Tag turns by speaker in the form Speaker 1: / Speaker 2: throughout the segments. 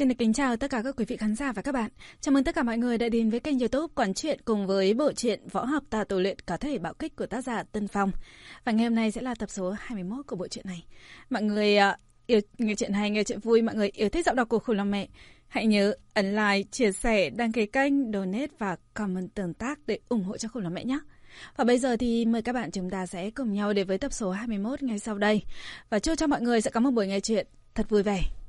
Speaker 1: Xin được kính chào tất cả các quý vị khán giả và các bạn. Chào mừng tất cả mọi người đã đến với kênh youtube Quản Chuyện cùng với bộ truyện Võ học tà tổ luyện có thể bạo kích của tác giả Tân Phong. Và ngày hôm nay sẽ là tập số 21 của bộ truyện này. Mọi người uh, yêu nghe chuyện hay, nghe chuyện vui, mọi người yêu thích giọng đọc của khủng long mẹ. Hãy nhớ ấn like, chia sẻ, đăng ký kênh, donate và comment tương tác để ủng hộ cho khủng long mẹ nhé. Và bây giờ thì mời các bạn chúng ta sẽ cùng nhau đến với tập số 21 ngay sau đây. Và chúc cho mọi người sẽ có một buổi nghe chuyện thật vui vẻ.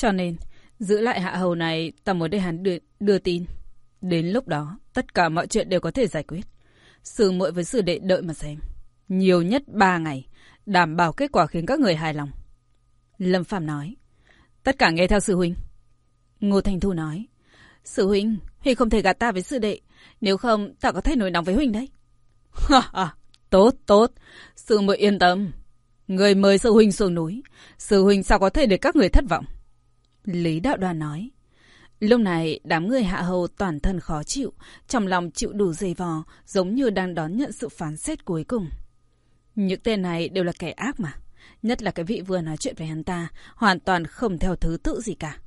Speaker 1: Cho nên, giữ lại hạ hầu này, ta muốn để hắn đưa, đưa tin. Đến lúc đó, tất cả mọi chuyện đều có thể giải quyết. Sư muội với sư đệ đợi mà xem. Nhiều nhất ba ngày, đảm bảo kết quả khiến các người hài lòng. Lâm Phạm nói. Tất cả nghe theo sư huynh. Ngô Thành Thu nói. Sư huynh, Huynh không thể gạt ta với sư đệ. Nếu không, ta có thể nổi nóng với Huynh đấy. Ha tốt, tốt. Sư muội yên tâm. Người mời sư huynh xuống núi. Sư huynh sao có thể để các người thất vọng. Lý đạo đoàn nói. Lúc này, đám người hạ hầu toàn thân khó chịu, trong lòng chịu đủ dày vò, giống như đang đón nhận sự phán xét cuối cùng. Những tên này đều là kẻ ác mà. Nhất là cái vị vừa nói chuyện với hắn ta, hoàn toàn không theo thứ tự gì cả.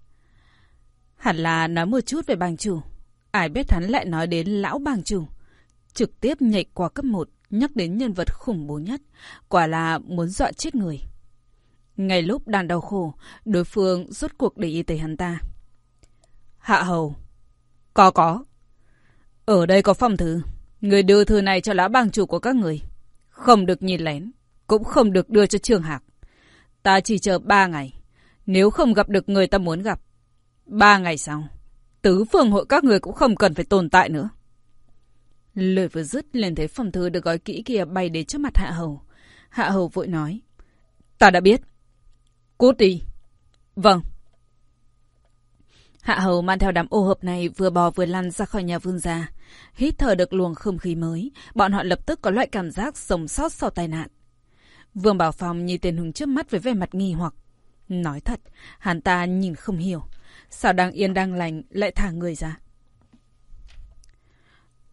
Speaker 1: Hẳn là nói một chút về bang chủ. Ai biết hắn lại nói đến lão bang chủ. Trực tiếp nhảy qua cấp 1, nhắc đến nhân vật khủng bố nhất. Quả là muốn dọa chết người. Ngay lúc đang đau khổ, đối phương rốt cuộc để ý tới hắn ta. Hạ hầu. Có có. Ở đây có phong thư. Người đưa thư này cho lão bang chủ của các người. Không được nhìn lén. Cũng không được đưa cho Trương Hạc. Ta chỉ chờ ba ngày. Nếu không gặp được người ta muốn gặp. Ba ngày sau. Tứ phương hội các người cũng không cần phải tồn tại nữa. Lời vừa dứt lên thấy phong thư được gói kỹ kia bay đến trước mặt Hạ Hầu. Hạ Hầu vội nói. Ta đã biết. Cút đi. Vâng. Hạ hầu mang theo đám ô hợp này vừa bò vừa lăn ra khỏi nhà vương gia. Hít thở được luồng không khí mới, bọn họ lập tức có loại cảm giác sống sót sau tai nạn. Vương Bảo Phong nhìn tiền hùng trước mắt với vẻ mặt nghi hoặc. Nói thật, hắn ta nhìn không hiểu. Sao đang yên đang lành lại thả người ra?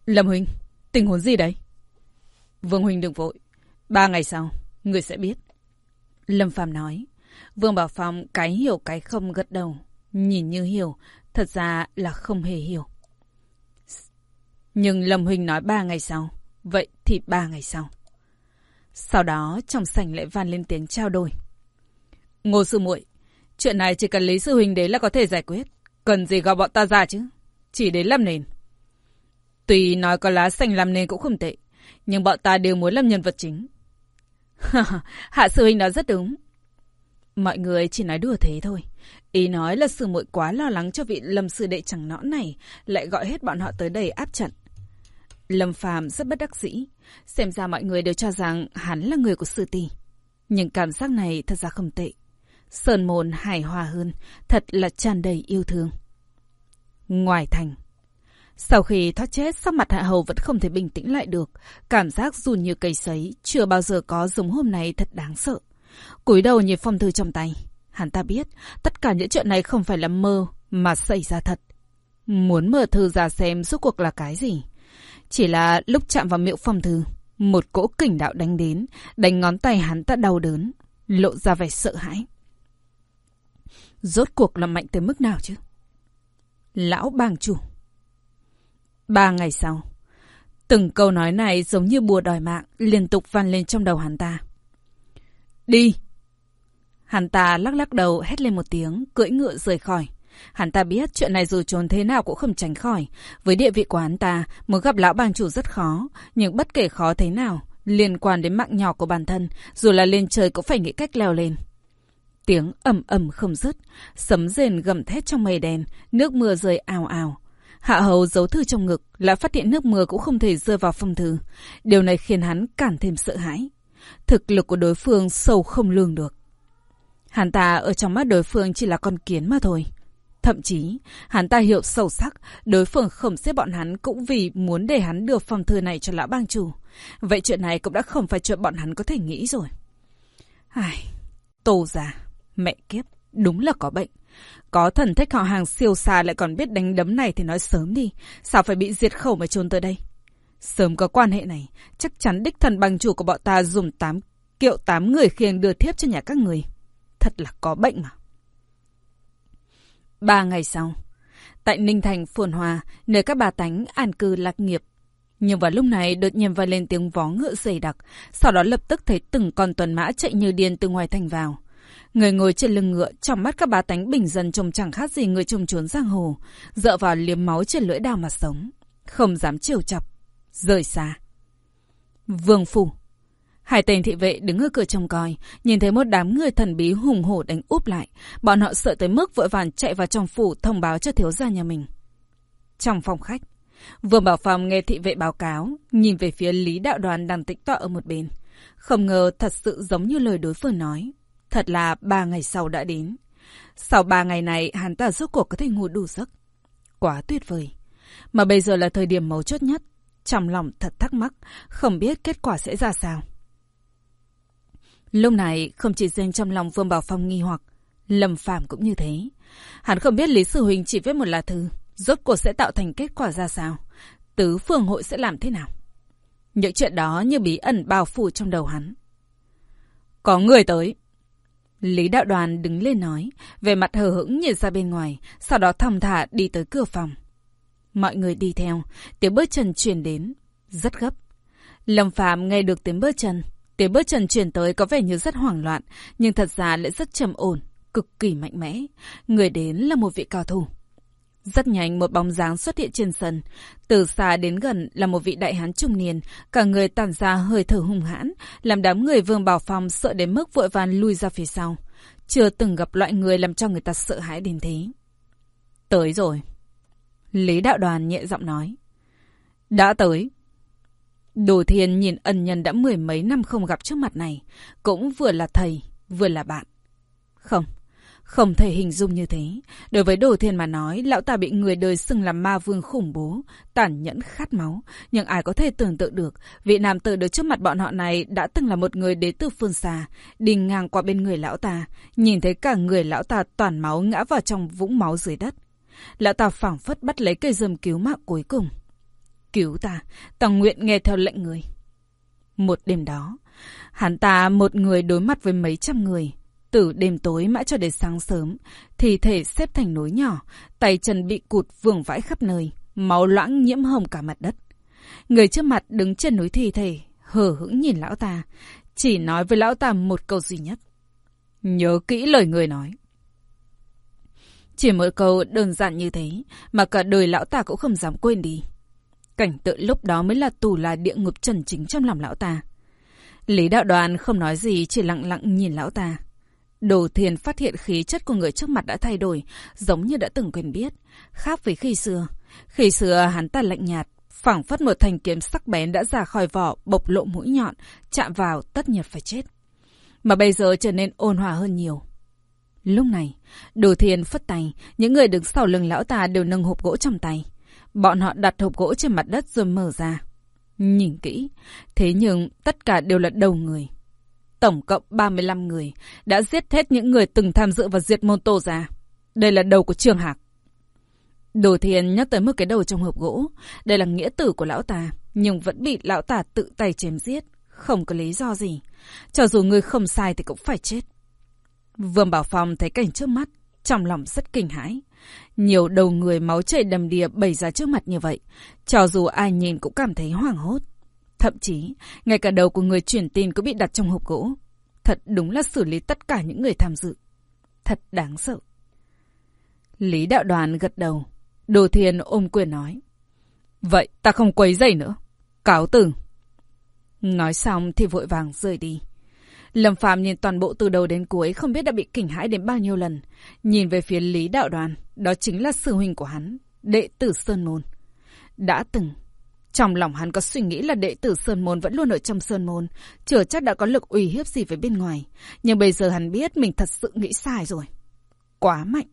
Speaker 1: Lâm Huynh, tình huống gì đấy? Vương Huynh đừng vội. Ba ngày sau, người sẽ biết. Lâm Phàm nói. Vương Bảo Phong cái hiểu cái không gật đầu. Nhìn như hiểu, thật ra là không hề hiểu. Nhưng Lâm Huỳnh nói ba ngày sau, vậy thì ba ngày sau. Sau đó trong sảnh lại van lên tiếng trao đổi. Ngô sư muội, chuyện này chỉ cần Lý sư huynh đến là có thể giải quyết. Cần gì gọi bọn ta ra chứ? Chỉ đến làm nền. Tuy nói có lá xanh làm nền cũng không tệ, nhưng bọn ta đều muốn làm nhân vật chính. Hạ sư huynh nói rất đúng. Mọi người chỉ nói đùa thế thôi. Ý nói là sư muội quá lo lắng cho vị lâm sư đệ chẳng nõn này, lại gọi hết bọn họ tới đây áp trận. Lâm Phàm rất bất đắc dĩ. Xem ra mọi người đều cho rằng hắn là người của sư tỷ. Nhưng cảm giác này thật ra không tệ. Sơn môn hài hòa hơn, thật là tràn đầy yêu thương. Ngoài thành. Sau khi thoát chết, sắc mặt hạ hầu vẫn không thể bình tĩnh lại được. Cảm giác run như cây sấy, chưa bao giờ có giống hôm nay thật đáng sợ cúi đầu nhìn phong thư trong tay. Hắn ta biết, tất cả những chuyện này không phải là mơ, mà xảy ra thật. Muốn mở thư ra xem rốt cuộc là cái gì. Chỉ là lúc chạm vào miệng phong thư, một cỗ kình đạo đánh đến, đánh ngón tay hắn ta đau đớn, lộ ra vẻ sợ hãi. Rốt cuộc là mạnh tới mức nào chứ? Lão bàng chủ. Ba ngày sau, từng câu nói này giống như bùa đòi mạng liên tục vang lên trong đầu hắn ta. Đi! Hắn ta lắc lắc đầu hét lên một tiếng, cưỡi ngựa rời khỏi. Hắn ta biết chuyện này dù trốn thế nào cũng không tránh khỏi. Với địa vị của hắn ta, muốn gặp lão bang chủ rất khó. Nhưng bất kể khó thế nào, liên quan đến mạng nhỏ của bản thân, dù là lên trời cũng phải nghĩ cách leo lên. Tiếng ầm ầm không dứt, sấm rền gầm thét trong mây đen, nước mưa rơi ào ào. Hạ hầu giấu thư trong ngực, lại phát hiện nước mưa cũng không thể rơi vào phong thư. Điều này khiến hắn càng thêm sợ hãi. Thực lực của đối phương sâu không lường được. Hắn ta ở trong mắt đối phương chỉ là con kiến mà thôi. Thậm chí, hắn ta hiểu sâu sắc, đối phương không xếp bọn hắn cũng vì muốn để hắn đưa phong thư này cho lão bang chủ. Vậy chuyện này cũng đã không phải chuyện bọn hắn có thể nghĩ rồi. Ai, tô già, mẹ kiếp, đúng là có bệnh. Có thần thích họ hàng siêu xa lại còn biết đánh đấm này thì nói sớm đi. Sao phải bị diệt khẩu mà trốn tới đây? Sớm có quan hệ này, chắc chắn đích thần bằng chủ của bọn ta dùng tám kiệu tám người khiêng đưa thiếp cho nhà các người. Thật là có bệnh mà. Ba ngày sau, tại Ninh Thành Phồn Hòa, nơi các bà tánh an cư lạc nghiệp. Nhưng vào lúc này đột nhiên vang lên tiếng vó ngựa dày đặc, sau đó lập tức thấy từng con tuần mã chạy như điên từ ngoài thành vào. Người ngồi trên lưng ngựa, trong mắt các bà tánh bình dân trông chẳng khác gì người trông trốn giang hồ, dựa vào liếm máu trên lưỡi đao mà sống, không dám chiều chọc, rời xa. Vương Phủ Hai tên thị vệ đứng ở cửa trông coi, nhìn thấy một đám người thần bí hùng hổ đánh úp lại. Bọn họ sợ tới mức vội vàng chạy vào trong phủ thông báo cho thiếu gia nhà mình. Trong phòng khách, Vương Bảo Phòng nghe thị vệ báo cáo, nhìn về phía Lý Đạo Đoàn đang tĩnh tọa ở một bên. Không ngờ thật sự giống như lời đối phương nói. Thật là ba ngày sau đã đến. Sau ba ngày này, hắn ta rốt cuộc có thể ngủ đủ giấc. Quá tuyệt vời. Mà bây giờ là thời điểm mấu chốt nhất. Trong lòng thật thắc mắc, không biết kết quả sẽ ra sao. Lúc này, không chỉ riêng trong lòng Vương Bảo Phong nghi hoặc, Lâm Phạm cũng như thế. Hắn không biết Lý Sư Huỳnh chỉ viết một lá thư, rốt cuộc sẽ tạo thành kết quả ra sao. Tứ phương hội sẽ làm thế nào? Những chuyện đó như bí ẩn bao phủ trong đầu hắn. Có người tới. Lý đạo đoàn đứng lên nói, về mặt hờ hững nhìn ra bên ngoài, sau đó thong thả đi tới cửa phòng. Mọi người đi theo, tiếng bước chân chuyển đến, rất gấp. Lâm Phạm nghe được tiếng bước chân, Tiếng bước chân chuyển tới có vẻ như rất hoảng loạn, nhưng thật ra lại rất trầm ổn, cực kỳ mạnh mẽ. Người đến là một vị cao thủ. Rất nhanh một bóng dáng xuất hiện trên sân. Từ xa đến gần là một vị đại hán trung niên, cả người tản ra hơi thở hung hãn, làm đám người vương bảo phòng sợ đến mức vội vàng lui ra phía sau. Chưa từng gặp loại người làm cho người ta sợ hãi đến thế. Tới rồi. Lý đạo đoàn nhẹ giọng nói. Đã tới. Đồ Thiên nhìn ân nhân đã mười mấy năm không gặp trước mặt này, cũng vừa là thầy, vừa là bạn. Không, không thể hình dung như thế. Đối với Đồ Thiên mà nói, lão ta bị người đời xưng là ma vương khủng bố, tàn nhẫn khát máu. Nhưng ai có thể tưởng tượng được, vị nam tử được trước mặt bọn họ này đã từng là một người đến từ phương xa, đi ngang qua bên người lão ta, nhìn thấy cả người lão ta toàn máu ngã vào trong vũng máu dưới đất. Lão ta phảng phất bắt lấy cây dơm cứu mạng cuối cùng. Cứu ta, ta nguyện nghe theo lệnh người. Một đêm đó, hắn ta một người đối mặt với mấy trăm người. Từ đêm tối mãi cho đến sáng sớm, thì thể xếp thành nối nhỏ, tay chân bị cụt vương vãi khắp nơi, máu loãng nhiễm hồng cả mặt đất. Người trước mặt đứng trên núi thi thể, hờ hững nhìn lão ta, chỉ nói với lão ta một câu duy nhất. Nhớ kỹ lời người nói. Chỉ một câu đơn giản như thế, mà cả đời lão ta cũng không dám quên đi. Cảnh tượng lúc đó mới là tù là địa ngục trần chính trong lòng lão ta. Lý đạo đoàn không nói gì, chỉ lặng lặng nhìn lão ta. Đồ thiền phát hiện khí chất của người trước mặt đã thay đổi, giống như đã từng quen biết, khác với khi xưa. Khi xưa hắn ta lạnh nhạt, phảng phất một thanh kiếm sắc bén đã ra khỏi vỏ, bộc lộ mũi nhọn, chạm vào tất nhiên phải chết. Mà bây giờ trở nên ôn hòa hơn nhiều. Lúc này, đồ thiền phất tay, những người đứng sau lưng lão ta đều nâng hộp gỗ trong tay. Bọn họ đặt hộp gỗ trên mặt đất rồi mở ra. Nhìn kỹ, thế nhưng tất cả đều là đầu người. Tổng cộng 35 người đã giết hết những người từng tham dự vào diệt môn tô ra. Đây là đầu của Trương Hạc. Đồ thiền nhắc tới một cái đầu trong hộp gỗ. Đây là nghĩa tử của lão ta, nhưng vẫn bị lão ta tự tay chém giết. Không có lý do gì. Cho dù người không sai thì cũng phải chết. Vương Bảo Phong thấy cảnh trước mắt, trong lòng rất kinh hãi. Nhiều đầu người máu chảy đầm đìa bày ra trước mặt như vậy. Cho dù ai nhìn cũng cảm thấy hoảng hốt. Thậm chí, ngay cả đầu của người truyền tin cũng bị đặt trong hộp gỗ. Thật đúng là xử lý tất cả những người tham dự. Thật đáng sợ. Lý đạo đoàn gật đầu. Đồ Thiên ôm quyền nói. Vậy ta không quấy dày nữa. Cáo từ. Nói xong thì vội vàng rời đi. Lâm Phạm nhìn toàn bộ từ đầu đến cuối không biết đã bị kinh hãi đến bao nhiêu lần. Nhìn về phía Lý Đạo Đoàn, đó chính là sư huynh của hắn, đệ tử Sơn Môn. Đã từng, trong lòng hắn có suy nghĩ là đệ tử Sơn Môn vẫn luôn ở trong Sơn Môn, chưa chắc đã có lực uy hiếp gì với bên ngoài. Nhưng bây giờ hắn biết mình thật sự nghĩ sai rồi. Quá mạnh.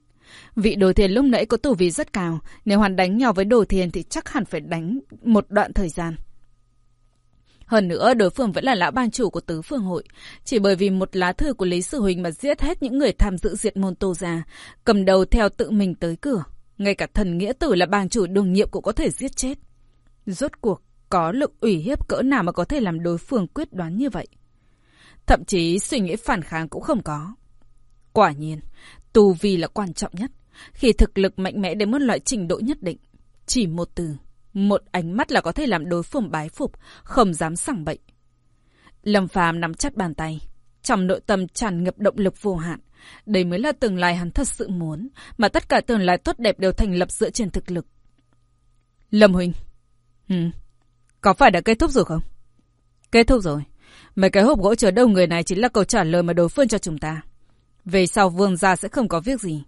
Speaker 1: Vị đồ thiền lúc nãy có tù vi rất cao, nếu hắn đánh nhau với đồ thiền thì chắc hẳn phải đánh một đoạn thời gian. Hơn nữa, đối phương vẫn là lão ban chủ của tứ phương hội. Chỉ bởi vì một lá thư của Lý Sư Huỳnh mà giết hết những người tham dự diệt môn tô ra, cầm đầu theo tự mình tới cửa. Ngay cả thần nghĩa tử là bang chủ đường nhiệm cũng có thể giết chết. Rốt cuộc, có lực ủy hiếp cỡ nào mà có thể làm đối phương quyết đoán như vậy? Thậm chí suy nghĩ phản kháng cũng không có. Quả nhiên, tu vi là quan trọng nhất. Khi thực lực mạnh mẽ đến một loại trình độ nhất định, chỉ một từ, một ánh mắt là có thể làm đối phương bái phục, không dám sẳng bệnh. Lâm Phàm nắm chặt bàn tay, trong nội tâm tràn ngập động lực vô hạn. Đây mới là tương lai hắn thật sự muốn, mà tất cả tương lai tốt đẹp đều thành lập dựa trên thực lực. Lâm Huỳnh, ừ, có phải đã kết thúc rồi không? Kết thúc rồi. Mấy cái hộp gỗ chờ đâu người này chính là câu trả lời mà đối phương cho chúng ta. Về sau vương gia sẽ không có việc gì.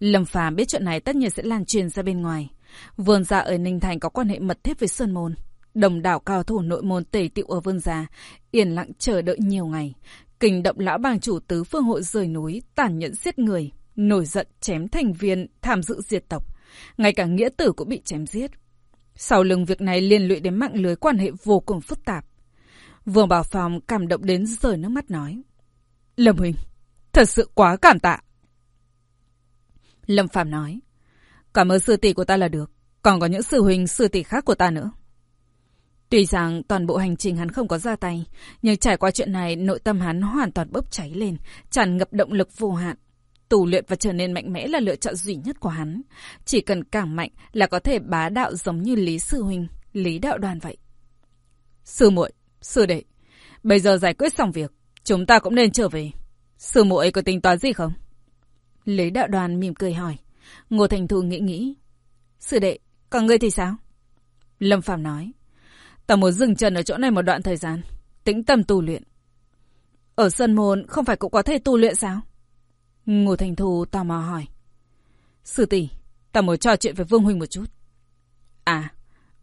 Speaker 1: Lâm Phàm biết chuyện này tất nhiên sẽ lan truyền ra bên ngoài. Vương gia dạ ở Ninh Thành có quan hệ mật thiết với Sơn Môn. Đồng đảo cao thủ nội môn tề tiệu ở Vương gia, dạ, yên lặng chờ đợi nhiều ngày. Kinh động lão bang chủ tứ phương hội rời núi, tàn nhẫn giết người, nổi giận chém thành viên, tham dự diệt tộc. Ngay cả nghĩa tử cũng bị chém giết. Sau lưng việc này liên lụy đến mạng lưới quan hệ vô cùng phức tạp. Vương Bảo Phòng cảm động đến rời nước mắt nói. Lâm Huỳnh, thật sự quá cảm tạ. Lâm Phạm nói. Cảm ơn sư tỷ của ta là được. Còn có những sư huynh, sư tỷ khác của ta nữa. Tuy rằng toàn bộ hành trình hắn không có ra tay, nhưng trải qua chuyện này nội tâm hắn hoàn toàn bốc cháy lên, tràn ngập động lực vô hạn. Tù luyện và trở nên mạnh mẽ là lựa chọn duy nhất của hắn. Chỉ cần càng mạnh là có thể bá đạo giống như Lý Sư Huynh, Lý Đạo Đoàn vậy. Sư muội, sư đệ, bây giờ giải quyết xong việc, chúng ta cũng nên trở về. Sư muội có tính toán gì không? Lý Đạo Đoàn mỉm cười hỏi. Ngô Thành Thu nghĩ nghĩ. Sư đệ, còn ngươi thì sao? Lâm Phạm nói. Ta muốn dừng chân ở chỗ này một đoạn thời gian. Tĩnh tâm tu luyện. Ở Sơn Môn không phải cũng có thể tu luyện sao? Ngô Thành Thu tò mò hỏi. Sư tỷ, ta muốn trò chuyện với Vương Huynh một chút. À,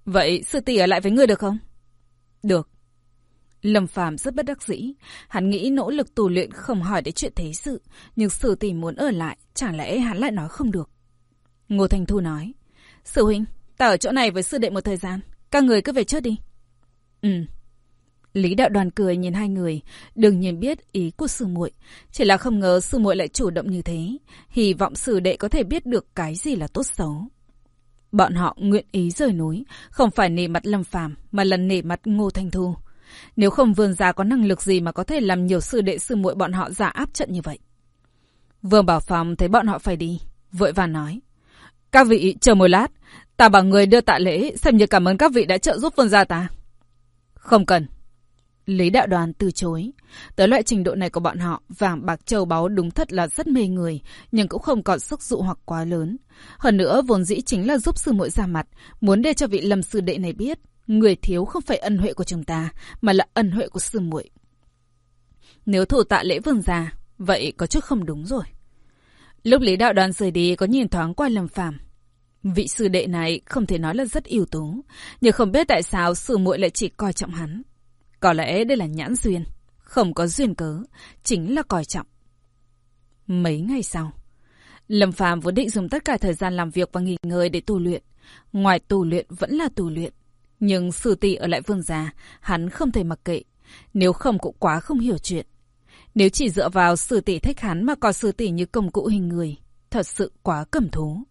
Speaker 1: vậy sư tỷ ở lại với ngươi được không? Được. Lâm Phàm rất bất đắc dĩ, hắn nghĩ nỗ lực tu luyện không hỏi đến chuyện thế sự, nhưng sư tỷ muốn ở lại, chẳng lẽ hắn lại nói không được. Ngô Thành Thu nói, Sư huynh, ta ở chỗ này với sư đệ một thời gian, các người cứ về trước đi. Ừ. Lý đạo đoàn cười nhìn hai người, đừng nhìn biết ý của sư muội, chỉ là không ngờ sư muội lại chủ động như thế, hy vọng sư đệ có thể biết được cái gì là tốt xấu. Bọn họ nguyện ý rời núi, không phải nề mặt Lâm Phàm mà là nề mặt Ngô Thanh Thu. Nếu không Vương gia có năng lực gì mà có thể làm nhiều sư đệ sư muội bọn họ giả áp trận như vậy. Vương Bảo Phòng thấy bọn họ phải đi, vội vàng nói: "Các vị chờ một lát, ta bảo người đưa tạ lễ xem như cảm ơn các vị đã trợ giúp Vương gia ta." "Không cần." Lý đạo đoàn từ chối. Tới loại trình độ này của bọn họ, vàng bạc châu báu đúng thật là rất mê người, nhưng cũng không còn sức dụ hoặc quá lớn. Hơn nữa, vốn dĩ chính là giúp sư muội ra mặt, muốn để cho vị lâm sư đệ này biết, người thiếu không phải ân huệ của chúng ta, mà là ân huệ của sư muội. Nếu thủ tạ lễ vương gia vậy có chút không đúng rồi. Lúc Lý đạo đoàn rời đi có nhìn thoáng qua Lâm Phàm. Vị sư đệ này không thể nói là rất ưu tú, nhưng không biết tại sao sư muội lại chỉ coi trọng hắn. Có lẽ đây là nhãn duyên. Không có duyên cớ, chính là coi trọng. Mấy ngày sau, Lâm Phàm vốn định dùng tất cả thời gian làm việc và nghỉ ngơi để tu luyện. Ngoài tu luyện vẫn là tu luyện. Nhưng sư tỷ ở lại vương gia, hắn không thể mặc kệ. Nếu không cũng quá không hiểu chuyện. Nếu chỉ dựa vào sư tỷ thích hắn mà coi sư tỷ như công cụ hình người, thật sự quá cầm thú.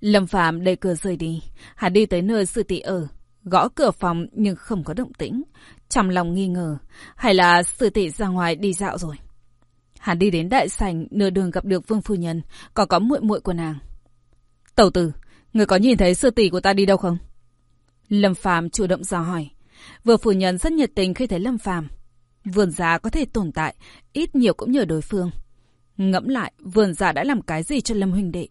Speaker 1: Lâm Phạm đẩy cửa rời đi, hắn đi tới nơi sư tỷ ở, gõ cửa phòng nhưng không có động tĩnh, trong lòng nghi ngờ, hay là sư tỷ ra ngoài đi dạo rồi. Hắn đi đến đại sảnh, nửa đường gặp được Vương Phu Nhân, có có muội muội của nàng. Tẩu tử, người có nhìn thấy sư tỷ của ta đi đâu không? Lâm Phàm chủ động dò hỏi. Vương Phu Nhân rất nhiệt tình khi thấy Lâm Phàm Vườn già có thể tồn tại, ít nhiều cũng nhờ đối phương. Ngẫm lại, vườn giả đã làm cái gì cho Lâm Huynh Đệ?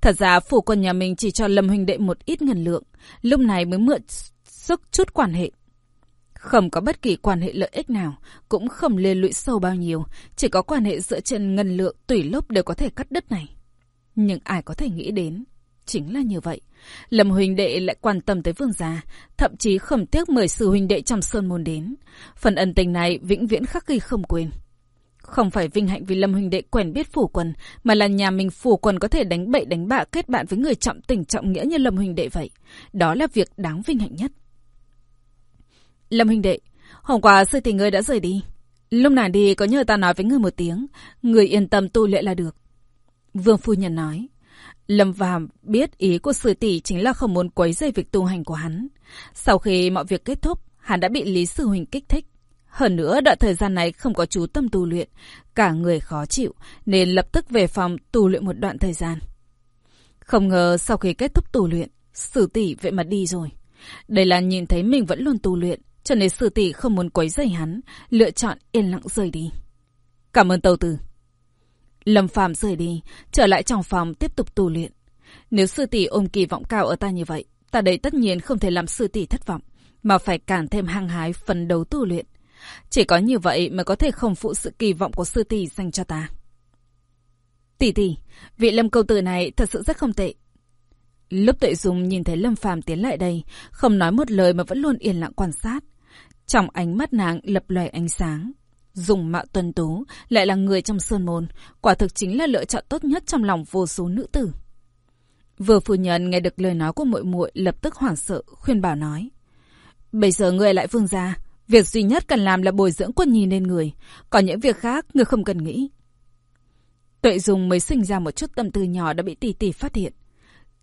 Speaker 1: Thật ra phủ quân nhà mình chỉ cho Lâm Huynh Đệ một ít ngân lượng, lúc này mới mượn sức chút quan hệ. Không có bất kỳ quan hệ lợi ích nào, cũng không lê lụy sâu bao nhiêu, chỉ có quan hệ dựa trên ngân lượng tùy lúc đều có thể cắt đứt này. Nhưng ai có thể nghĩ đến, chính là như vậy. Lâm huynh đệ lại quan tâm tới vương gia, thậm chí khẩm tiếc mời sư huynh đệ trong sơn môn đến. Phần ân tình này vĩnh viễn khắc ghi không quên. Không phải vinh hạnh vì Lâm huynh đệ quen biết phủ quần, mà là nhà mình phủ quần có thể đánh bậy đánh bạ kết bạn với người trọng tình trọng nghĩa như Lâm huynh đệ vậy. Đó là việc đáng vinh hạnh nhất. Lâm huynh đệ, hôm qua sư tỷ ngươi đã rời đi. Lúc nào đi có nhờ ta nói với ngươi một tiếng, người yên tâm tu luyện là được. Vương phu nhân nói. Lâm Phàm biết ý của sư tỷ chính là không muốn quấy rầy việc tu hành của hắn. Sau khi mọi việc kết thúc, hắn đã bị Lý Sư Huỳnh kích thích. Hơn nữa, đoạn thời gian này không có chú tâm tu luyện, cả người khó chịu, nên lập tức về phòng tu luyện một đoạn thời gian. Không ngờ sau khi kết thúc tu luyện, sư tỷ vậy mà đi rồi. Đây là nhìn thấy mình vẫn luôn tu luyện, cho nên sư tỷ không muốn quấy rầy hắn, lựa chọn yên lặng rời đi. Cảm ơn tàu tử. Lâm Phàm rời đi, trở lại trong phòng tiếp tục tu luyện. Nếu sư tỷ ôm kỳ vọng cao ở ta như vậy, ta đây tất nhiên không thể làm sư tỷ thất vọng, mà phải càng thêm hăng hái phấn đấu tu luyện. Chỉ có như vậy mới có thể không phụ sự kỳ vọng của sư tỷ dành cho ta. Tỷ tỷ, vị lâm câu tử này thật sự rất không tệ. Lúc tuệ dung nhìn thấy Lâm Phàm tiến lại đây, không nói một lời mà vẫn luôn yên lặng quan sát. Trong ánh mắt nàng lập lòe ánh sáng. Dùng mạo tuần tú, lại là người trong sơn môn, quả thực chính là lựa chọn tốt nhất trong lòng vô số nữ tử. Vừa phu nhân nghe được lời nói của muội muội lập tức hoảng sợ, khuyên bảo nói. Bây giờ người lại vương gia, việc duy nhất cần làm là bồi dưỡng quân nhi nên người, còn những việc khác người không cần nghĩ. Tuệ Dung mới sinh ra một chút tâm tư nhỏ đã bị tỷ tỷ phát hiện.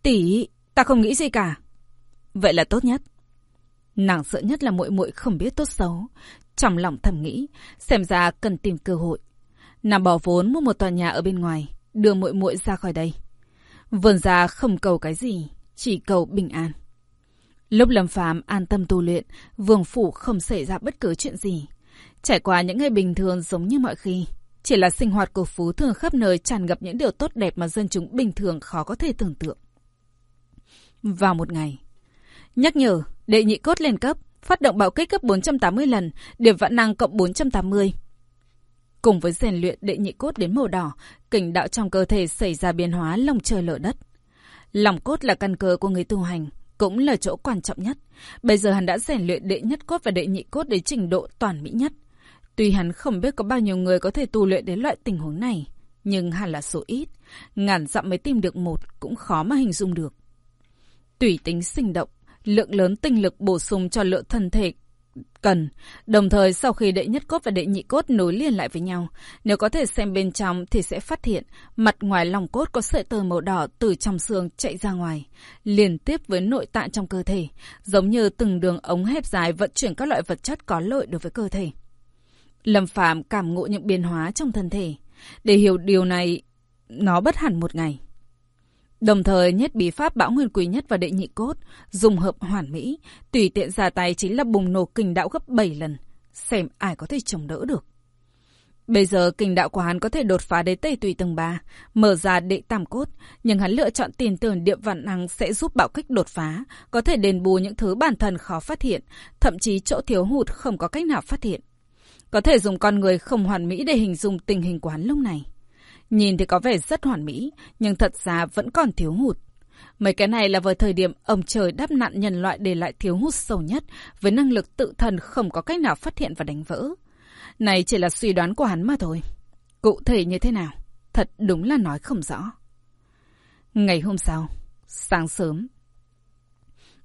Speaker 1: Tỷ, ta không nghĩ gì cả. Vậy là tốt nhất. Nàng sợ nhất là muội muội không biết tốt xấu, trong lòng thầm nghĩ, xem ra cần tìm cơ hội. Nàng bỏ vốn mua một tòa nhà ở bên ngoài, đưa muội muội ra khỏi đây. Vườn ra không cầu cái gì, chỉ cầu bình an. Lúc Lâm Phàm an tâm tu luyện, vương phủ không xảy ra bất cứ chuyện gì. Trải qua những ngày bình thường giống như mọi khi, chỉ là sinh hoạt của phú thường khắp nơi tràn ngập những điều tốt đẹp mà dân chúng bình thường khó có thể tưởng tượng. Vào một ngày, nhắc nhở, đệ nhị cốt lên cấp, phát động bạo kích cấp 480 lần, điểm vạn năng cộng 480. Cùng với rèn luyện đệ nhị cốt đến màu đỏ, kình đạo trong cơ thể xảy ra biến hóa lòng trời lở đất. Lòng cốt là căn cơ của người tu hành, cũng là chỗ quan trọng nhất. Bây giờ hắn đã rèn luyện đệ nhất cốt và đệ nhị cốt đến trình độ toàn mỹ nhất. Tuy hắn không biết có bao nhiêu người có thể tu luyện đến loại tình huống này, nhưng hẳn là số ít. Ngàn dặm mới tìm được một cũng khó mà hình dung được. Tùy tính sinh động, lượng lớn tinh lực bổ sung cho lượng thân thể cần. Đồng thời sau khi đệ nhất cốt và đệ nhị cốt nối liền lại với nhau, nếu có thể xem bên trong thì sẽ phát hiện mặt ngoài lòng cốt có sợi tơ màu đỏ từ trong xương chạy ra ngoài, liên tiếp với nội tạng trong cơ thể, giống như từng đường ống hẹp dài vận chuyển các loại vật chất có lợi đối với cơ thể. Lâm Phạm cảm ngộ những biến hóa trong thân thể. Để hiểu điều này, nó bất hẳn một ngày. Đồng thời nhất bí pháp bão nguyên quý nhất và đệ nhị cốt, dùng hợp hoàn mỹ, tùy tiện ra tay chính là bùng nổ kình đạo gấp 7 lần. Xem ai có thể chống đỡ được. Bây giờ kình đạo của hắn có thể đột phá đến tây tùy tầng 3, mở ra đệ tam cốt, nhưng hắn lựa chọn tiền tưởng điệp vạn năng sẽ giúp bạo kích đột phá, có thể đền bù những thứ bản thân khó phát hiện, thậm chí chỗ thiếu hụt không có cách nào phát hiện. Có thể dùng con người không hoàn mỹ để hình dung tình hình của hắn lúc này. Nhìn thì có vẻ rất hoàn mỹ, nhưng thật ra vẫn còn thiếu hụt. Mấy cái này là vào thời điểm ông trời đắp nặn nhân loại để lại thiếu hụt sâu nhất, với năng lực tự thần không có cách nào phát hiện và đánh vỡ. Này chỉ là suy đoán của hắn mà thôi. Cụ thể như thế nào? Thật đúng là nói không rõ. Ngày hôm sau, sáng sớm,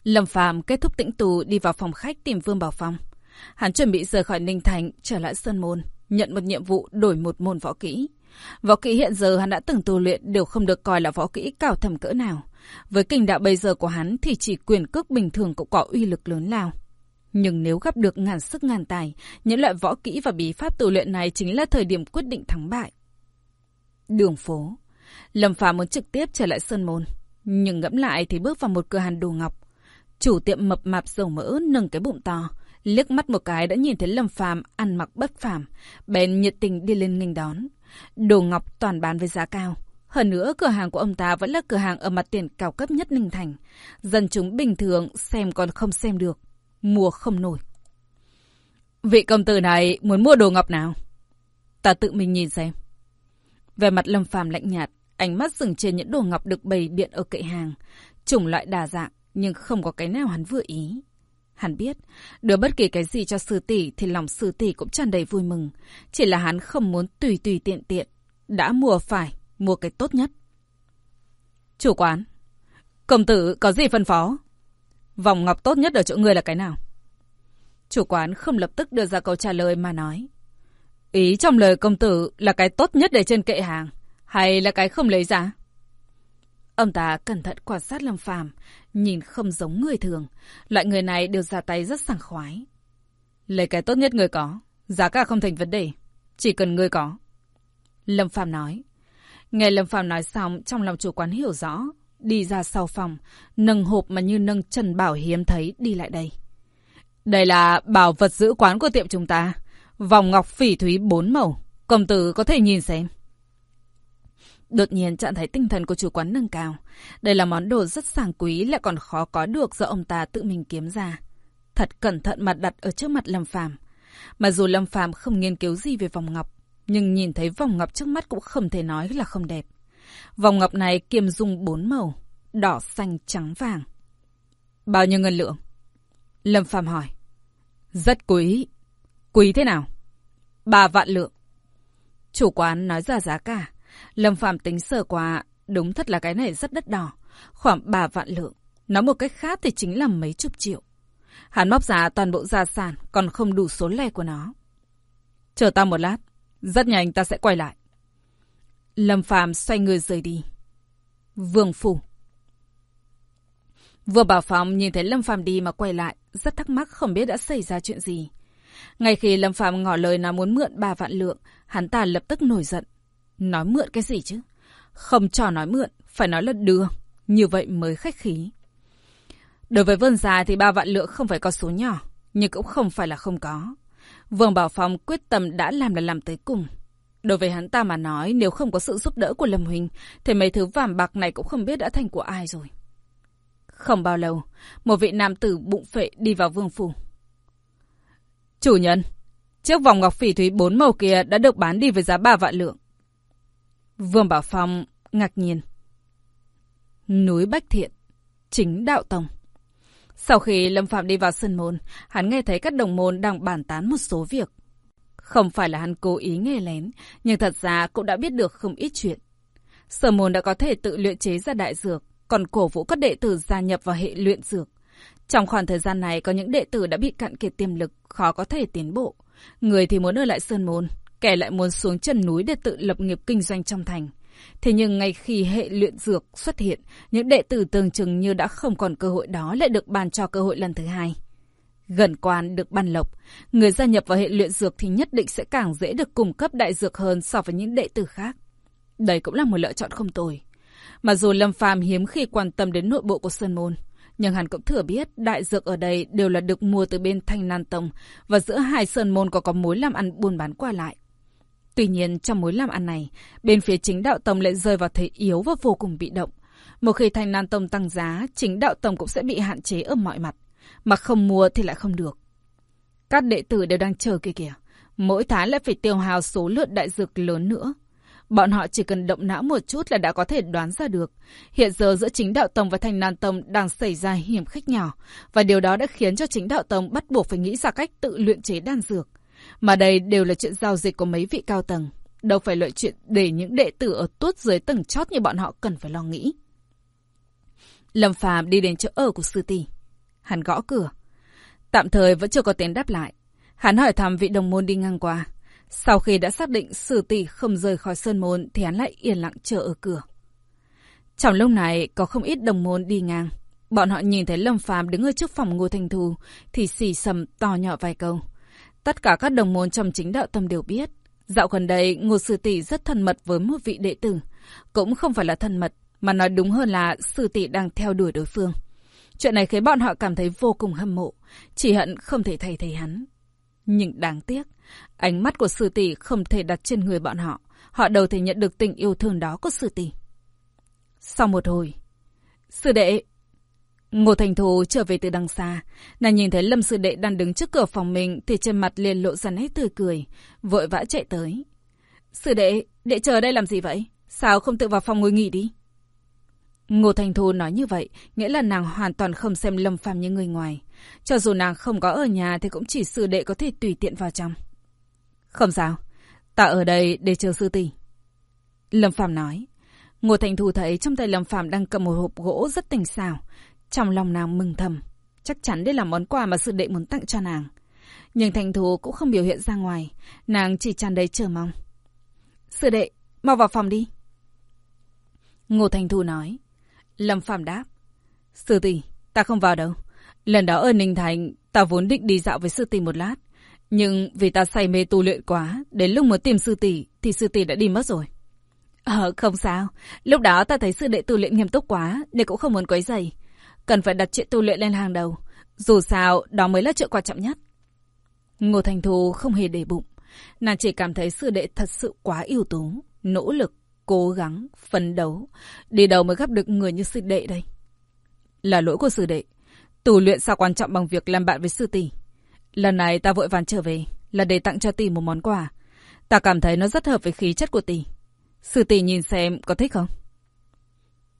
Speaker 1: Lâm Phàm kết thúc tĩnh tù đi vào phòng khách tìm Vương Bảo Phong. Hắn chuẩn bị rời khỏi Ninh Thành, trở lại Sơn Môn, nhận một nhiệm vụ đổi một môn võ kỹ. Võ kỹ hiện giờ hắn đã từng tu luyện đều không được coi là võ kỹ cao thầm cỡ nào. Với kinh đạo bây giờ của hắn thì chỉ quyền cước bình thường cũng có uy lực lớn lao. Nhưng nếu gặp được ngàn sức ngàn tài, những loại võ kỹ và bí pháp tu luyện này chính là thời điểm quyết định thắng bại. Đường phố Lâm Phàm muốn trực tiếp trở lại Sơn Môn. Nhưng ngẫm lại thì bước vào một cửa hàng đồ ngọc. Chủ tiệm mập mạp dầu mỡ nâng cái bụng to. Liếc mắt một cái đã nhìn thấy Lâm Phàm ăn mặc bất phàm, bèn nhiệt tình đi lên nghênh đón. Đồ ngọc toàn bán với giá cao. Hơn nữa, cửa hàng của ông ta vẫn là cửa hàng ở mặt tiền cao cấp nhất Ninh Thành. Dân chúng bình thường xem còn không xem được. Mua không nổi. Vị công tử này muốn mua đồ ngọc nào? Ta tự mình nhìn xem. Về mặt lâm phàm lạnh nhạt, ánh mắt dừng trên những đồ ngọc được bày biện ở kệ hàng. Chủng loại đa dạng, nhưng không có cái nào hắn vừa ý. Hắn biết, đưa bất kỳ cái gì cho sư tỷ thì lòng sư tỷ cũng tràn đầy vui mừng. Chỉ là hắn không muốn tùy tùy tiện tiện. Đã mua phải, mua cái tốt nhất. Chủ quán, công tử có gì phân phó? Vòng ngọc tốt nhất ở chỗ ngươi là cái nào? Chủ quán không lập tức đưa ra câu trả lời mà nói. Ý trong lời công tử là cái tốt nhất để trên kệ hàng, hay là cái không lấy giá? Ông ta cẩn thận quan sát Lâm Phàm, nhìn không giống người thường, loại người này đều ra tay rất sảng khoái. Lấy cái tốt nhất người có, giá cả không thành vấn đề, chỉ cần người có. Lâm Phàm nói. Nghe Lâm Phàm nói xong, trong lòng chủ quán hiểu rõ, đi ra sau phòng, nâng hộp mà như nâng Trần Bảo hiếm thấy đi lại đây. Đây là bảo vật giữ quán của tiệm chúng ta. Vòng ngọc phỉ thúy bốn màu. Công tử có thể nhìn xem. Đột nhiên trạng thái tinh thần của chủ quán nâng cao. Đây là món đồ rất sàng quý lại còn khó có được do ông ta tự mình kiếm ra. Thật cẩn thận mà đặt ở trước mặt Lâm Phàm. Mà dù Lâm Phàm không nghiên cứu gì về vòng ngọc, nhưng nhìn thấy vòng ngọc trước mắt cũng không thể nói là không đẹp. Vòng ngọc này kiềm dung bốn màu, đỏ, xanh, trắng, vàng. Bao nhiêu ngân lượng? Lâm Phàm hỏi. Rất quý. Quý thế nào? Ba vạn lượng. Chủ quán nói ra giá cả. Lâm Phạm tính sơ qua, đúng thật là cái này rất đắt đỏ. Khoảng 3 vạn lượng. Nói một cách khác thì chính là mấy chục triệu. Hắn móc ra toàn bộ gia sản, còn không đủ số lẻ của nó. Chờ ta một lát. Rất nhanh ta sẽ quay lại. Lâm Phạm xoay người rời đi. Vương Phủ. Vừa bảo phòng nhìn thấy Lâm Phạm đi mà quay lại, rất thắc mắc không biết đã xảy ra chuyện gì. Ngay khi Lâm Phạm ngỏ lời nào muốn mượn ba vạn lượng, hắn ta lập tức nổi giận. Nói mượn cái gì chứ? Không cho nói mượn, phải nói là đưa. Như vậy mới khách khí. Đối với Vương Gia thì ba vạn lượng không phải có số nhỏ, nhưng cũng không phải là không có. Vương Bảo Phong quyết tâm đã làm là làm tới cùng. Đối với hắn ta mà nói, nếu không có sự giúp đỡ của Lâm Huỳnh, thì mấy thứ vàng bạc này cũng không biết đã thành của ai rồi. Không bao lâu, một vị nam tử bụng phệ đi vào vương phủ. Chủ nhân, chiếc vòng ngọc phỉ thúy bốn màu kia đã được bán đi với giá ba vạn lượng. Vương Bảo Phong ngạc nhiên. Núi Bách Thiện, chính đạo tông. Sau khi Lâm Phạm đi vào sân môn, hắn nghe thấy các đồng môn đang bàn tán một số việc. Không phải là hắn cố ý nghe lén, nhưng thật ra cũng đã biết được không ít chuyện. Sở môn đã có thể tự luyện chế ra đại dược, còn cổ vũ các đệ tử gia nhập vào hệ luyện dược. Trong khoảng thời gian này có những đệ tử đã bị cạn kiệt tiềm lực, khó có thể tiến bộ. Người thì muốn ở lại Sơn Môn, kẻ lại muốn xuống chân núi để tự lập nghiệp kinh doanh trong thành. Thế nhưng ngay khi hệ luyện dược xuất hiện, những đệ tử tưởng chừng như đã không còn cơ hội đó lại được bàn cho cơ hội lần thứ hai. Gần quan được ban lộc, người gia nhập vào hệ luyện dược thì nhất định sẽ càng dễ được cung cấp đại dược hơn so với những đệ tử khác. Đây cũng là một lựa chọn không tồi. Mà dù Lâm Phàm hiếm khi quan tâm đến nội bộ của Sơn Môn, nhưng hắn cũng thừa biết đại dược ở đây đều là được mua từ bên Thanh Nan Tông và giữa hai Sơn Môn có có mối làm ăn buôn bán qua lại. Tuy nhiên trong mối làm ăn này, bên phía chính đạo tông lại rơi vào thế yếu và vô cùng bị động. Một khi Thanh Nan Tông tăng giá, chính đạo tông cũng sẽ bị hạn chế ở mọi mặt. Mà không mua thì lại không được. Các đệ tử đều đang chờ kìa kìa. Mỗi tháng lại phải tiêu hào số lượng đại dược lớn nữa. Bọn họ chỉ cần động não một chút là đã có thể đoán ra được. Hiện giờ giữa chính đạo tông và thanh nan tông đang xảy ra hiểm khích nhỏ. Và điều đó đã khiến cho chính đạo tông bắt buộc phải nghĩ ra cách tự luyện chế đan dược. Mà đây đều là chuyện giao dịch của mấy vị cao tầng. Đâu phải lợi chuyện để những đệ tử ở tuốt dưới tầng chót như bọn họ cần phải lo nghĩ. Lâm Phàm đi đến chỗ ở của sư tỷ. Hắn gõ cửa. Tạm thời vẫn chưa có tiếng đáp lại. Hắn hỏi thăm vị đồng môn đi ngang qua. Sau khi đã xác định sư tỷ không rời khỏi sơn môn thì hắn lại yên lặng chờ ở cửa. Trong lúc này, có không ít đồng môn đi ngang. Bọn họ nhìn thấy Lâm Phàm đứng ở trước phòng Ngô Thành Thù thì xì sầm to nhỏ vài câu. Tất cả các đồng môn trong chính đạo tâm đều biết. Dạo gần đây, Ngô Sư Tỷ rất thân mật với một vị đệ tử. Cũng không phải là thân mật, mà nói đúng hơn là Sư Tỷ đang theo đuổi đối phương. Chuyện này khiến bọn họ cảm thấy vô cùng hâm mộ, chỉ hận không thể thay thế hắn. Nhưng đáng tiếc, ánh mắt của sư tỷ không thể đặt trên người bọn họ. Họ đâu thể nhận được tình yêu thương đó của sư tỷ. Sau một hồi, sư đệ... Ngô Thành Thù trở về từ đằng xa, nàng nhìn thấy Lâm sư đệ đang đứng trước cửa phòng mình thì trên mặt liền lộ ra nét tươi cười, vội vã chạy tới. Sư đệ, đệ chờ đây làm gì vậy? Sao không tự vào phòng ngồi nghỉ đi? Ngô Thành Thù nói như vậy, nghĩa là nàng hoàn toàn không xem Lâm Phàm như người ngoài. Cho dù nàng không có ở nhà thì cũng chỉ sư đệ có thể tùy tiện vào trong. Không sao, ta ở đây để chờ sư tỷ. Lâm Phàm nói. Ngô Thành Thù thấy trong tay Lâm Phàm đang cầm một hộp gỗ rất tình xảo. Trong lòng nàng mừng thầm, chắc chắn đây là món quà mà sư đệ muốn tặng cho nàng. Nhưng Thành Thu cũng không biểu hiện ra ngoài, nàng chỉ tràn đầy chờ mong. Sư đệ, mau vào phòng đi. Ngô Thành Thu nói. Lâm Phàm đáp. Sư tỷ, ta không vào đâu. Lần đó ở Ninh Thành, ta vốn định đi dạo với sư tỷ một lát. Nhưng vì ta say mê tu luyện quá, đến lúc muốn tìm sư tỷ, thì sư tỷ đã đi mất rồi. Ờ, không sao. Lúc đó ta thấy sư đệ tu luyện nghiêm túc quá, nên cũng không muốn quấy rầy. Cần phải đặt chuyện tu luyện lên hàng đầu. Dù sao, đó mới là chuyện quan trọng nhất. Ngô Thành Thu không hề để bụng. Nàng chỉ cảm thấy sư đệ thật sự quá ưu tú, nỗ lực, cố gắng, phấn đấu. Đi đâu mới gặp được người như sư đệ đây? Là lỗi của sư đệ. Tù luyện sao quan trọng bằng việc làm bạn với sư tỷ. Lần này ta vội vàng trở về là để tặng cho tỷ một món quà. Ta cảm thấy nó rất hợp với khí chất của tỷ. Sư tỷ nhìn xem có thích không?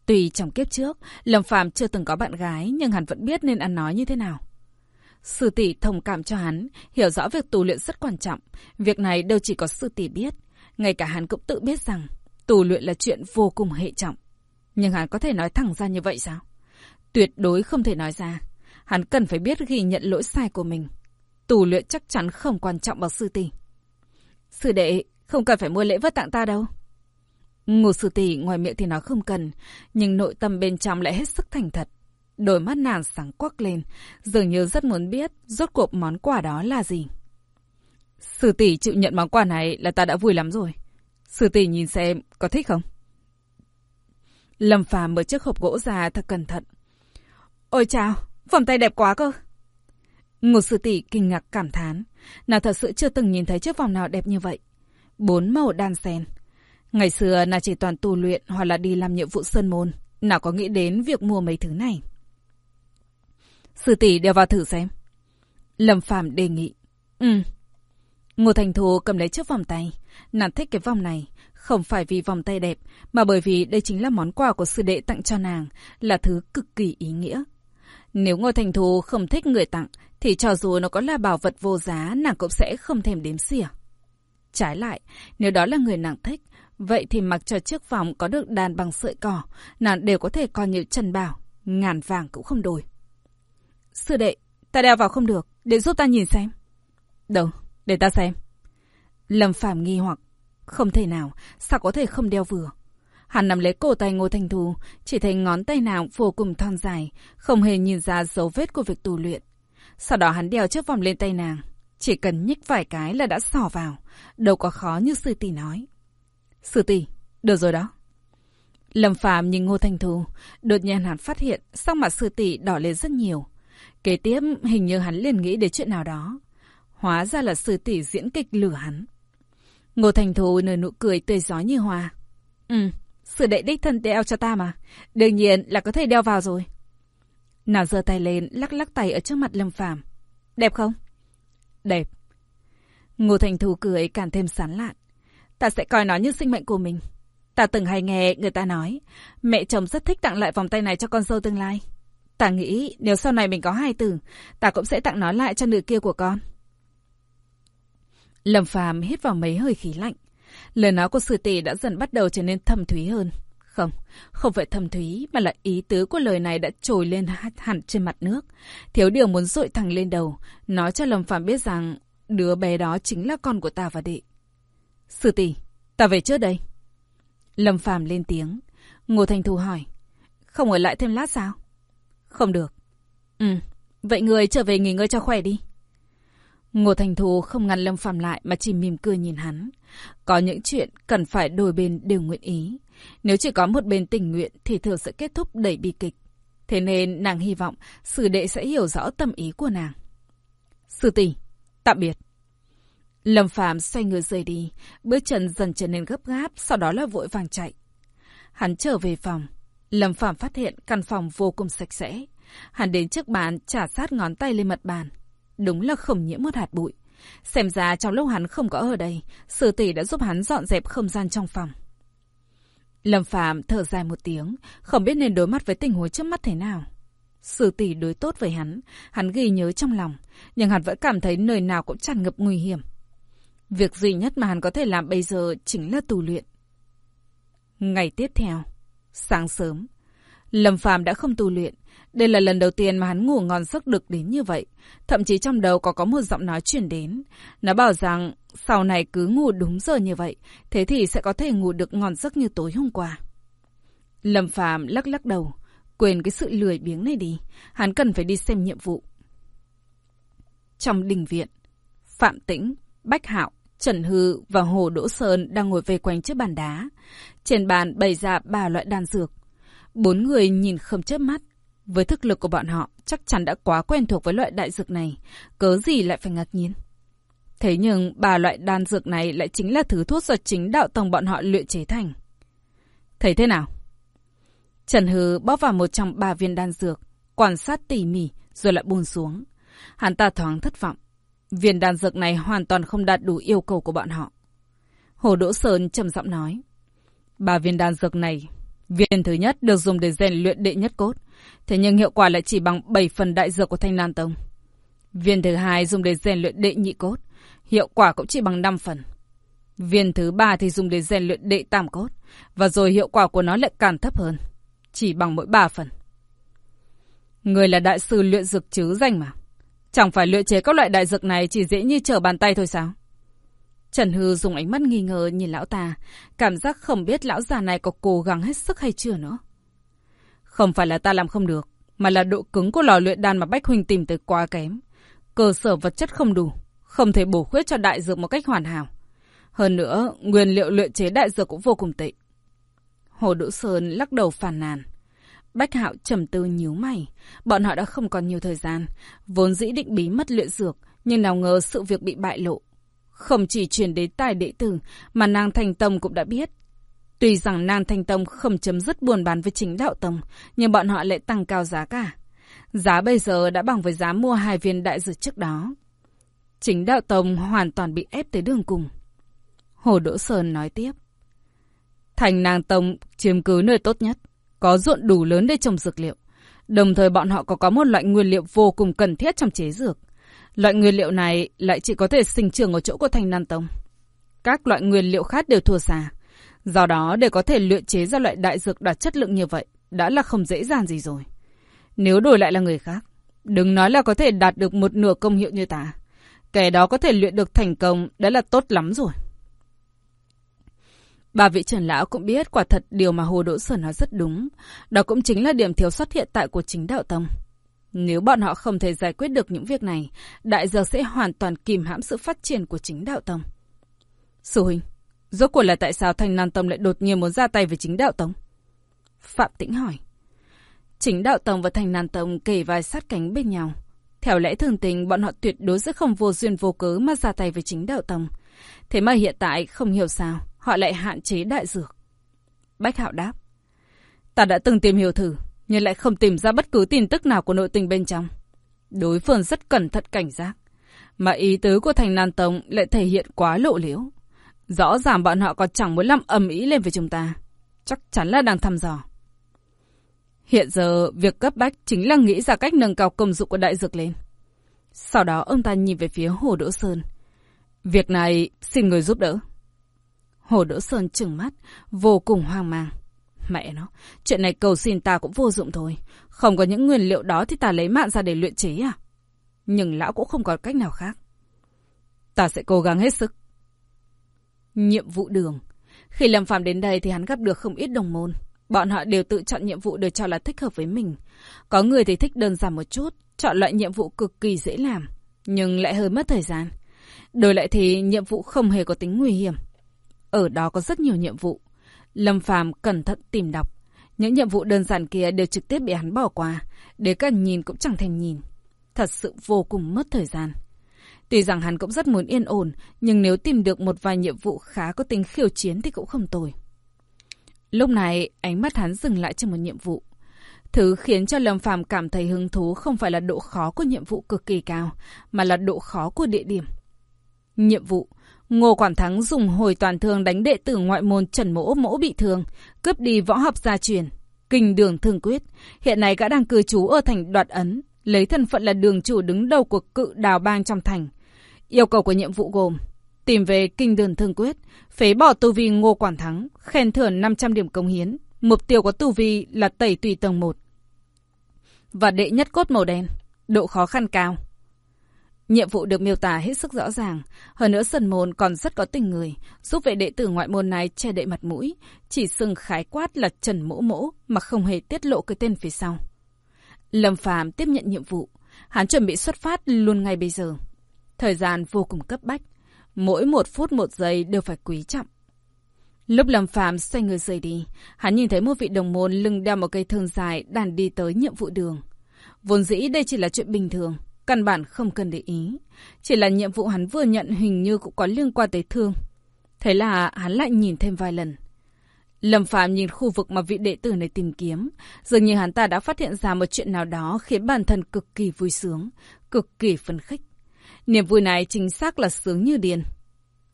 Speaker 1: Tuy trong kiếp trước, Lâm Phàm chưa từng có bạn gái nhưng hắn vẫn biết nên ăn nói như thế nào. Sư tỷ thông cảm cho hắn, hiểu rõ việc tù luyện rất quan trọng. Việc này đâu chỉ có sư tỷ biết, ngay cả hắn cũng tự biết rằng tù luyện là chuyện vô cùng hệ trọng. Nhưng hắn có thể nói thẳng ra như vậy sao? Tuyệt đối không thể nói ra. Hắn cần phải biết ghi nhận lỗi sai của mình. tù luyện chắc chắn không quan trọng bằng sư tỷ. Sư đệ, không cần phải mua lễ vật tặng ta đâu. Ngô sư tỷ ngoài miệng thì nói không cần, nhưng nội tâm bên trong lại hết sức thành thật. Đôi mắt nàng sáng quắc lên, dường như rất muốn biết rốt cuộc món quà đó là gì. Sư tỷ chịu nhận món quà này là ta đã vui lắm rồi. Sư tỷ nhìn xem, có thích không? Lâm phàm mở chiếc hộp gỗ ra thật cẩn thận. Ôi chào, vòng tay đẹp quá cơ. Ngô sư tỷ kinh ngạc cảm thán. Nàng thật sự chưa từng nhìn thấy chiếc vòng nào đẹp như vậy. Bốn màu đan xen. Ngày xưa nàng chỉ toàn tu luyện hoặc là đi làm nhiệm vụ sơn môn. Nào có nghĩ đến việc mua mấy thứ này. Sư tỷ đeo vào thử xem. Lâm Phàm đề nghị. Ừ. Ngô Thành Thù cầm lấy chiếc vòng tay. Nàng thích cái vòng này. Không phải vì vòng tay đẹp, mà bởi vì đây chính là món quà của sư đệ tặng cho nàng, là thứ cực kỳ ý nghĩa. Nếu Ngô Thành Thù không thích người tặng, thì cho dù nó có là bảo vật vô giá, nàng cũng sẽ không thèm đếm xỉa. Trái lại, nếu đó là người nàng thích, vậy thì mặc cho chiếc vòng có được đàn bằng sợi cỏ, nàng đều có thể coi như trần bảo, ngàn vàng cũng không đổi. Sư đệ, ta đeo vào không được, để giúp ta nhìn xem. Đâu, để ta xem. Lâm Phạm nghi hoặc, không thể nào, sao có thể không đeo vừa. Hắn nắm lấy cổ tay Ngô Thành Thù, chỉ thấy ngón tay nào vô cùng thon dài, không hề nhìn ra dấu vết của việc tù luyện. Sau đó hắn đeo chiếc vòng lên tay nàng, chỉ cần nhích vài cái là đã sỏ vào, đâu có khó như sư tỷ nói. Sư tỷ, được rồi đó. Lâm Phàm nhìn Ngô Thành Thù, đột nhiên hắn phát hiện sắc mặt sư tỷ đỏ lên rất nhiều. Kế tiếp hình như hắn liền nghĩ đến chuyện nào đó. Hóa ra là sư tỷ diễn kịch lừa hắn. Ngô Thành Thù nở nụ cười tươi gió như hoa. Ừ, sư đệ đích thân đeo cho ta mà. Đương nhiên là có thể đeo vào rồi. Nào giơ tay lên, lắc lắc tay ở trước mặt Lâm Phàm. Đẹp không? Đẹp. Ngô Thành Thù cười càng thêm sán lạn. Ta sẽ coi nó như sinh mệnh của mình. Ta từng hay nghe người ta nói, mẹ chồng rất thích tặng lại vòng tay này cho con dâu tương lai. Ta nghĩ nếu sau này mình có hai tử, ta cũng sẽ tặng nó lại cho nữ kia của con. Lâm Phàm hít vào mấy hơi khí lạnh. Lời nói của sư tỷ đã dần bắt đầu trở nên thâm thúy hơn. Không, không phải thâm thúy, mà là ý tứ của lời này đã trồi lên hẳn trên mặt nước. Thiếu điều muốn dội thẳng lên đầu, nói cho Lâm Phàm biết rằng đứa bé đó chính là con của ta và đệ. Sư tỷ, ta về trước đây. Lâm Phàm lên tiếng. Ngô Thành Thu hỏi. Không ở lại thêm lát sao? Không được. Ừ, vậy người trở về nghỉ ngơi cho khỏe đi. Ngô Thành Thu không ngăn Lâm Phàm lại mà chỉ mỉm cười nhìn hắn. Có những chuyện cần phải đôi bên đều nguyện ý. Nếu chỉ có một bên tình nguyện thì thường sẽ kết thúc đầy bi kịch. Thế nên nàng hy vọng sư đệ sẽ hiểu rõ tâm ý của nàng. Sư tỷ, tạm biệt. Lâm Phạm xoay người rời đi, bước chân dần trở nên gấp gáp, sau đó là vội vàng chạy. Hắn trở về phòng, Lâm Phạm phát hiện căn phòng vô cùng sạch sẽ. Hắn đến trước bàn, trả sát ngón tay lên mặt bàn. Đúng là không nhiễm một hạt bụi. Xem ra trong lúc hắn không có ở đây, sư tỷ đã giúp hắn dọn dẹp không gian trong phòng. Lâm Phạm thở dài một tiếng, không biết nên đối mặt với tình huống trước mắt thế nào. Sư tỷ đối tốt với hắn, hắn ghi nhớ trong lòng, nhưng hắn vẫn cảm thấy nơi nào cũng tràn ngập nguy hiểm. Việc duy nhất mà hắn có thể làm bây giờ chính là tu luyện. Ngày tiếp theo, sáng sớm, Lâm Phàm đã không tu luyện. Đây là lần đầu tiên mà hắn ngủ ngon giấc được đến như vậy. Thậm chí trong đầu có có một giọng nói chuyển đến. Nó bảo rằng sau này cứ ngủ đúng giờ như vậy, thế thì sẽ có thể ngủ được ngon giấc như tối hôm qua. Lâm Phàm lắc lắc đầu, quên cái sự lười biếng này đi. Hắn cần phải đi xem nhiệm vụ. Trong đình viện, Phạm Tĩnh, Bách Hạo, Trần Hư và Hồ Đỗ Sơn đang ngồi vây quanh chiếc bàn đá. Trên bàn bày ra ba loại đan dược. Bốn người nhìn không chớp mắt. Với thực lực của bọn họ, chắc chắn đã quá quen thuộc với loại đại dược này. Cớ gì lại phải ngạc nhiên? Thế nhưng ba loại đan dược này lại chính là thứ thuốc do chính đạo tông bọn họ luyện chế thành. Thấy thế nào? Trần Hư bóp vào một trong ba viên đan dược, quan sát tỉ mỉ rồi lại buông xuống. Hắn ta thoáng thất vọng. Viên đan dược này hoàn toàn không đạt đủ yêu cầu của bọn họ. Hồ Đỗ Sơn trầm giọng nói. Ba viên đan dược này, viên thứ nhất được dùng để rèn luyện đệ nhất cốt. Thế nhưng hiệu quả lại chỉ bằng 7 phần đại dược của Thanh Lan Tông. Viên thứ hai dùng để rèn luyện đệ nhị cốt. Hiệu quả cũng chỉ bằng 5 phần. Viên thứ ba thì dùng để rèn luyện đệ tam cốt. Và rồi hiệu quả của nó lại càng thấp hơn. Chỉ bằng mỗi 3 phần. Người là đại sư luyện dược chứ danh mà. Chẳng phải luyện chế các loại đại dược này chỉ dễ như trở bàn tay thôi sao? Trần Hư dùng ánh mắt nghi ngờ nhìn lão ta, cảm giác không biết lão già này có cố gắng hết sức hay chưa nữa. Không phải là ta làm không được, mà là độ cứng của lò luyện đan mà Bách Huynh tìm tới quá kém. Cơ sở vật chất không đủ, không thể bổ khuyết cho đại dược một cách hoàn hảo. Hơn nữa, nguyên liệu luyện chế đại dược cũng vô cùng tệ. Hồ Đỗ Sơn lắc đầu phàn nàn. Bách Hạo trầm tư nhíu mày. Bọn họ đã không còn nhiều thời gian. Vốn dĩ định bí mật luyện dược, nhưng nào ngờ sự việc bị bại lộ. Không chỉ truyền đến tài đệ tử, mà nàng Thành Tông cũng đã biết. Tuy rằng nàng Thành Tông không chấm dứt buồn bán với chính đạo Tông, nhưng bọn họ lại tăng cao giá cả. Giá bây giờ đã bằng với giá mua hai viên đại dược trước đó. Chính đạo Tông hoàn toàn bị ép tới đường cùng. Hồ Đỗ Sơn nói tiếp. Thành nàng Tông chiếm cứ nơi tốt nhất có ruộng đủ lớn để trồng dược liệu. Đồng thời bọn họ có có một loại nguyên liệu vô cùng cần thiết trong chế dược. Loại nguyên liệu này lại chỉ có thể sinh trưởng ở chỗ của thành Nan Tông. Các loại nguyên liệu khác đều thua xa. Do đó để có thể luyện chế ra loại đại dược đạt chất lượng như vậy đã là không dễ dàng gì rồi. Nếu đổi lại là người khác, đừng nói là có thể đạt được một nửa công hiệu như ta. Kẻ đó có thể luyện được thành công, đã là tốt lắm rồi. Bà vị trưởng lão cũng biết quả thật điều mà Hồ Đỗ Sở nói rất đúng. Đó cũng chính là điểm thiếu sót hiện tại của chính đạo tông. Nếu bọn họ không thể giải quyết được những việc này, đại giờ sẽ hoàn toàn kìm hãm sự phát triển của chính đạo tông. Sư huynh, rốt cuộc là tại sao Thanh Nan Tông lại đột nhiên muốn ra tay với chính đạo tông? Phạm Tĩnh hỏi. Chính đạo tông và Thanh Nan Tông kề vai sát cánh bên nhau. Theo lẽ thường tình, bọn họ tuyệt đối sẽ không vô duyên vô cớ mà ra tay với chính đạo tông. Thế mà hiện tại không hiểu sao họ lại hạn chế đại dược. Bách Hạo đáp. Ta đã từng tìm hiểu thử, nhưng lại không tìm ra bất cứ tin tức nào của nội tình bên trong. Đối phương rất cẩn thận cảnh giác. Mà ý tứ của thành Nan Tông lại thể hiện quá lộ liễu. Rõ ràng bọn họ còn chẳng muốn làm ầm ý lên với chúng ta. Chắc chắn là đang thăm dò. Hiện giờ, việc cấp bách chính là nghĩ ra cách nâng cao công dụng của đại dược lên. Sau đó ông ta nhìn về phía Hồ Đỗ Sơn. Việc này xin người giúp đỡ. Hồ Đỗ Sơn trừng mắt, vô cùng hoang mang. Mẹ nó, chuyện này cầu xin ta cũng vô dụng thôi. Không có những nguyên liệu đó thì ta lấy mạng ra để luyện chế à? Nhưng lão cũng không còn cách nào khác. Ta sẽ cố gắng hết sức. Nhiệm vụ đường. Khi Lâm phạm đến đây thì hắn gặp được không ít đồng môn. Bọn họ đều tự chọn nhiệm vụ được cho là thích hợp với mình. Có người thì thích đơn giản một chút, chọn loại nhiệm vụ cực kỳ dễ làm, nhưng lại hơi mất thời gian. Đổi lại thì nhiệm vụ không hề có tính nguy hiểm, ở đó có rất nhiều nhiệm vụ. Lâm Phàm cẩn thận tìm đọc. Những nhiệm vụ đơn giản kia đều trực tiếp bị hắn bỏ qua. Để cả nhìn cũng chẳng thèm nhìn. Thật sự vô cùng mất thời gian. Tuy rằng hắn cũng rất muốn yên ổn, nhưng nếu tìm được một vài nhiệm vụ khá có tính khiêu chiến thì cũng không tồi. Lúc này, ánh mắt hắn dừng lại trên một nhiệm vụ. Thứ khiến cho Lâm Phàm cảm thấy hứng thú không phải là độ khó của nhiệm vụ cực kỳ cao, mà là độ khó của địa điểm. Nhiệm vụ Ngô Quảng Thắng dùng hồi toàn thương đánh đệ tử ngoại môn Trần Mỗ Mỗ bị thương, cướp đi võ học gia truyền, kinh đường thương quyết. Hiện nay gã đang cư trú ở thành Đoạt Ấn, lấy thân phận là đường chủ đứng đầu của cự đào bang trong thành. Yêu cầu của nhiệm vụ gồm tìm về kinh đường thương quyết, phế bỏ tu vi Ngô Quảng Thắng, khen thưởng 500 điểm công hiến. Mục tiêu của tu vi là tẩy tùy tầng 1. Và đệ nhất cốt màu đen, độ khó khăn cao. Nhiệm vụ được miêu tả hết sức rõ ràng. Hơn nữa sân môn còn rất có tình người, giúp vệ đệ tử ngoại môn này che đậy mặt mũi, chỉ xưng khái quát là Trần Mỗ Mỗ mà không hề tiết lộ cái tên phía sau. Lâm Phàm tiếp nhận nhiệm vụ, hắn chuẩn bị xuất phát luôn ngay bây giờ. Thời gian vô cùng cấp bách, mỗi một phút một giây đều phải quý trọng. Lúc Lâm Phàm xoay người rời đi, hắn nhìn thấy một vị đồng môn lưng đeo một cây thương dài đàn đi tới nhiệm vụ đường. Vốn dĩ đây chỉ là chuyện bình thường, Căn bản không cần để ý. Chỉ là nhiệm vụ hắn vừa nhận hình như cũng có liên quan tới thương. Thế là hắn lại nhìn thêm vài lần. Lâm Phạm nhìn khu vực mà vị đệ tử này tìm kiếm. Dường như hắn ta đã phát hiện ra một chuyện nào đó khiến bản thân cực kỳ vui sướng, cực kỳ phấn khích. Niềm vui này chính xác là sướng như điên.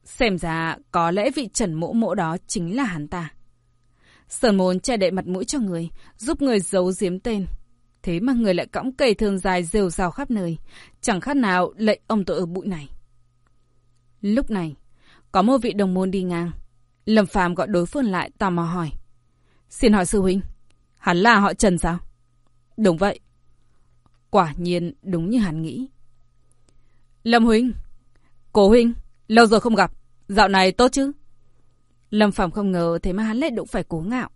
Speaker 1: Xem ra có lẽ vị trần mỗ mỗ đó chính là hắn ta. Sơn môn che đậy mặt mũi cho người, giúp người giấu giếm tên, Thế mà người lại cõng cây thương dài rêu rào khắp nơi. Chẳng khác nào lệnh ông tội ở bụi này. Lúc này, có một vị đồng môn đi ngang. Lâm Phàm gọi đối phương lại tò mò hỏi. Xin hỏi sư huynh, hắn là họ Trần sao? Đúng vậy. Quả nhiên đúng như hắn nghĩ. Lâm huynh, cố huynh, lâu rồi không gặp, dạo này tốt chứ? Lâm Phàm không ngờ thế mà hắn lại đụng phải cố ngạo.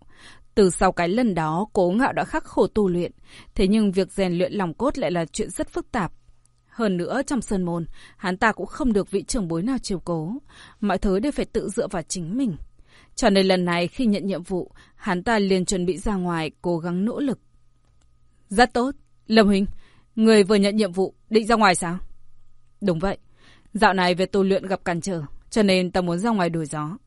Speaker 1: Từ sau cái lần đó, cố ngạo đã khắc khổ tu luyện. Thế nhưng việc rèn luyện lòng cốt lại là chuyện rất phức tạp. Hơn nữa, trong sơn môn, hắn ta cũng không được vị trưởng bối nào chiều cố. Mọi thứ đều phải tự dựa vào chính mình. Cho nên lần này khi nhận nhiệm vụ, hắn ta liền chuẩn bị ra ngoài, cố gắng nỗ lực. Rất tốt. Lâm Huynh, người vừa nhận nhiệm vụ, định ra ngoài sao? Đúng vậy. Dạo này về tu luyện gặp cản trở, cho nên ta muốn ra ngoài đổi gió.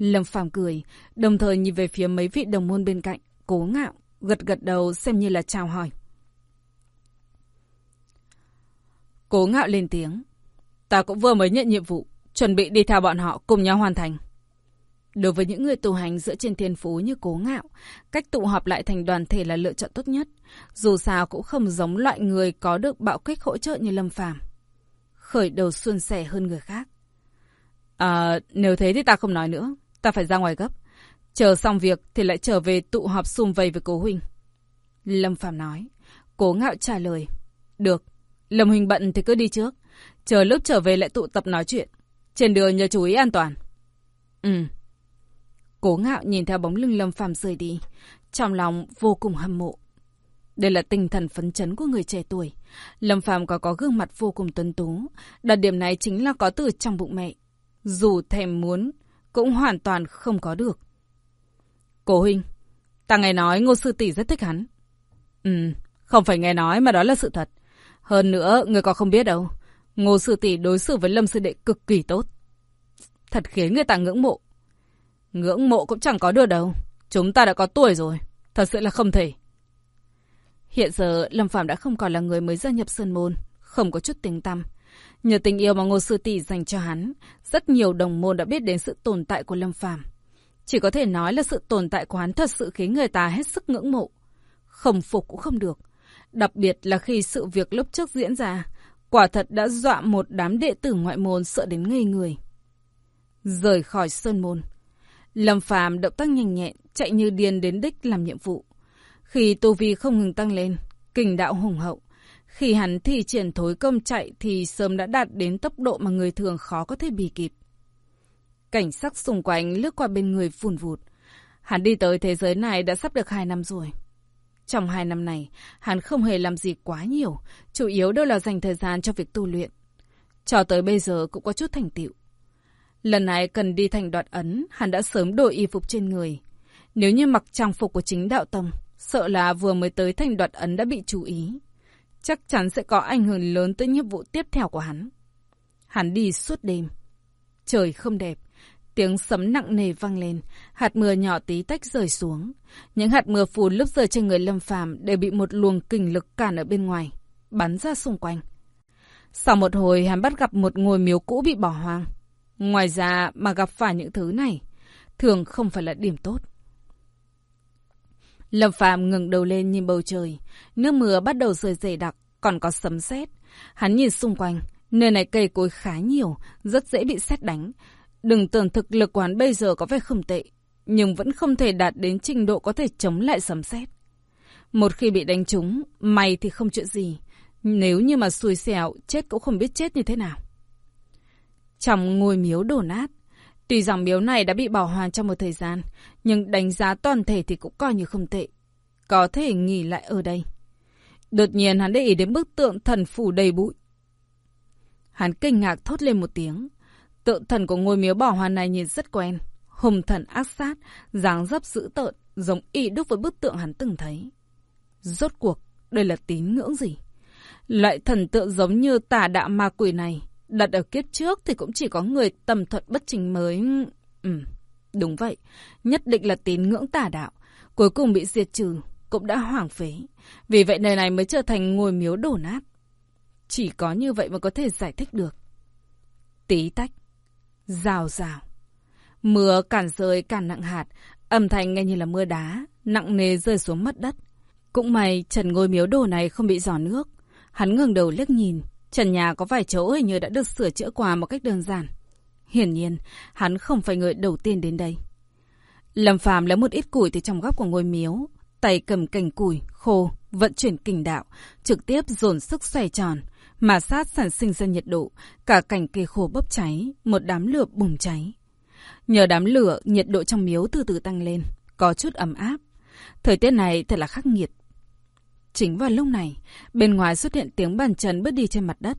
Speaker 1: Lâm Phàm cười, đồng thời nhìn về phía mấy vị đồng môn bên cạnh, cố ngạo, gật gật đầu xem như là chào hỏi. Cố ngạo lên tiếng. Ta cũng vừa mới nhận nhiệm vụ, chuẩn bị đi theo bọn họ cùng nhau hoàn thành. Đối với những người tu hành dựa trên thiên phú như cố ngạo, cách tụ họp lại thành đoàn thể là lựa chọn tốt nhất. Dù sao cũng không giống loại người có được bạo kích hỗ trợ như Lâm Phàm Khởi đầu xuân sẻ hơn người khác. À, nếu thế thì ta không nói nữa. Ta phải ra ngoài gấp. Chờ xong việc thì lại trở về tụ họp xung vầy với cố huynh. Lâm Phạm nói. Cố ngạo trả lời. Được. Lâm huynh bận thì cứ đi trước. Chờ lúc trở về lại tụ tập nói chuyện. Trên đường nhờ chú ý an toàn. Ừ. Cố ngạo nhìn theo bóng lưng Lâm Phạm rời đi. Trong lòng vô cùng hâm mộ. Đây là tinh thần phấn chấn của người trẻ tuổi. Lâm Phạm có có gương mặt vô cùng tuấn tú. Đặc điểm này chính là có từ trong bụng mẹ. Dù thèm muốn cũng hoàn toàn không có được. Cố huynh, ta nghe nói ngô sư tỷ rất thích hắn. Ừ, không phải nghe nói mà đó là sự thật. Hơn nữa, người còn không biết đâu. Ngô sư tỷ đối xử với Lâm sư đệ cực kỳ tốt. Thật khiến người ta ngưỡng mộ. Ngưỡng mộ cũng chẳng có được đâu. Chúng ta đã có tuổi rồi. Thật sự là không thể. Hiện giờ, Lâm Phạm đã không còn là người mới gia nhập Sơn Môn. Không có chút tiếng tăm. Nhờ tình yêu mà Ngô Sư Tỷ dành cho hắn, rất nhiều đồng môn đã biết đến sự tồn tại của Lâm Phàm. Chỉ có thể nói là sự tồn tại của hắn thật sự khiến người ta hết sức ngưỡng mộ. Không phục cũng không được. Đặc biệt là khi sự việc lúc trước diễn ra, quả thật đã dọa một đám đệ tử ngoại môn sợ đến ngây người. Rời khỏi sơn môn. Lâm Phàm động tác nhanh nhẹn, chạy như điên đến đích làm nhiệm vụ. Khi tu vi không ngừng tăng lên, kình đạo hùng hậu, khi hắn thi triển thối công chạy thì sớm đã đạt đến tốc độ mà người thường khó có thể bì kịp. Cảnh sắc xung quanh lướt qua bên người phùn vụt. Hắn đi tới thế giới này đã sắp được hai năm rồi. Trong hai năm này, hắn không hề làm gì quá nhiều, chủ yếu đều là dành thời gian cho việc tu luyện. Cho tới bây giờ cũng có chút thành tựu. Lần này cần đi thành đoạt ấn, hắn đã sớm đổi y phục trên người. Nếu như mặc trang phục của chính đạo tông, sợ là vừa mới tới thành đoạt ấn đã bị chú ý chắc chắn sẽ có ảnh hưởng lớn tới nhiệm vụ tiếp theo của hắn. Hắn đi suốt đêm. Trời không đẹp. Tiếng sấm nặng nề vang lên, hạt mưa nhỏ tí tách rơi xuống. Những hạt mưa phùn lúc rơi trên người Lâm Phàm đều bị một luồng kình lực cản ở bên ngoài, bắn ra xung quanh. Sau một hồi hắn bắt gặp một ngôi miếu cũ bị bỏ hoang. Ngoài ra mà gặp phải những thứ này, thường không phải là điểm tốt. Lâm Phạm ngừng đầu lên nhìn bầu trời, nước mưa bắt đầu rơi dày đặc, còn có sấm sét. Hắn nhìn xung quanh, nơi này cây cối khá nhiều, rất dễ bị sét đánh. Đừng tưởng thực lực quán bây giờ có vẻ không tệ, nhưng vẫn không thể đạt đến trình độ có thể chống lại sấm sét. Một khi bị đánh trúng, may thì không chuyện gì. Nếu như mà xui xẻo, chết cũng không biết chết như thế nào. Trong ngôi miếu đổ nát, tuy rằng miếu này đã bị bỏ hoang trong một thời gian, nhưng đánh giá toàn thể thì cũng coi như không tệ. Có thể nghỉ lại ở đây. Đột nhiên hắn để ý đến bức tượng thần phủ đầy bụi. Hắn kinh ngạc thốt lên một tiếng. Tượng thần của ngôi miếu bỏ hoang này nhìn rất quen. Hùng thần ác sát, dáng dấp dữ tợn, giống y đúc với bức tượng hắn từng thấy. Rốt cuộc, đây là tín ngưỡng gì? Loại thần tượng giống như tà đạo ma quỷ này, đặt ở kiếp trước thì cũng chỉ có người tầm thuận bất trình mới... Ừ, đúng vậy, nhất định là tín ngưỡng tà đạo, cuối cùng bị diệt trừ, cũng đã hoảng phế. Vì vậy nơi này mới trở thành ngôi miếu đổ nát. Chỉ có như vậy mà có thể giải thích được. Tí tách, rào rào. Mưa cản rơi cản nặng hạt, âm thanh nghe như là mưa đá, nặng nề rơi xuống mất đất. Cũng may trần ngôi miếu đồ này không bị giò nước. Hắn ngừng đầu liếc nhìn, trần nhà có vài chỗ hình như đã được sửa chữa qua một cách đơn giản. Hiển nhiên, hắn không phải người đầu tiên đến đây. Lâm Phàm lấy một ít củi từ trong góc của ngôi miếu, tay cầm cành củi khô, vận chuyển kình đạo, trực tiếp dồn sức xoay tròn, mà sát sản sinh ra nhiệt độ, cả cành cây khô bốc cháy, một đám lửa bùng cháy. Nhờ đám lửa, nhiệt độ trong miếu từ từ tăng lên, có chút ấm áp. Thời tiết này thật là khắc nghiệt. Chính vào lúc này, bên ngoài xuất hiện tiếng bàn chân bước đi trên mặt đất.